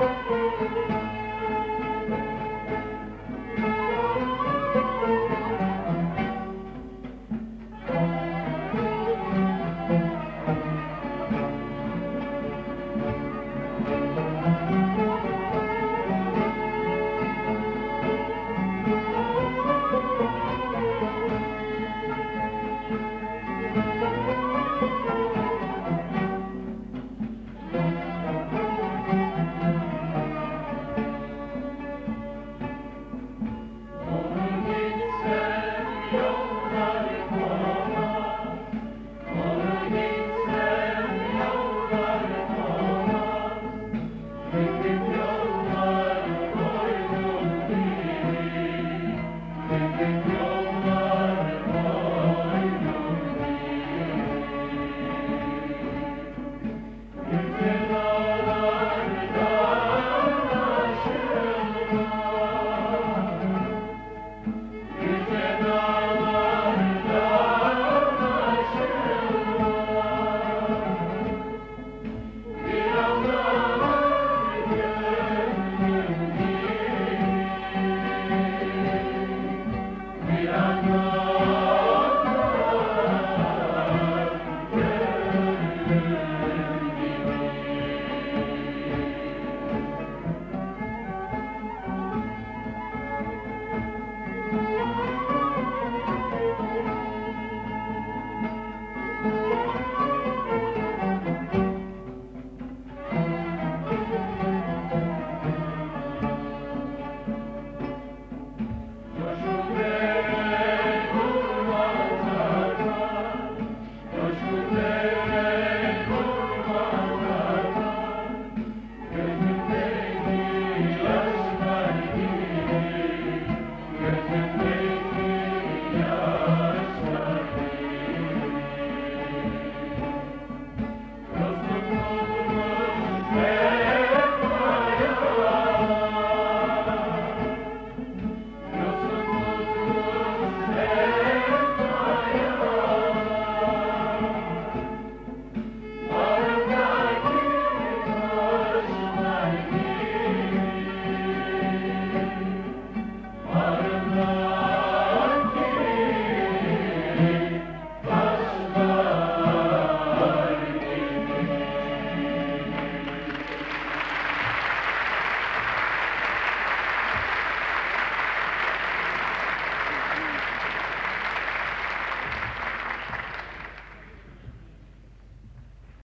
Música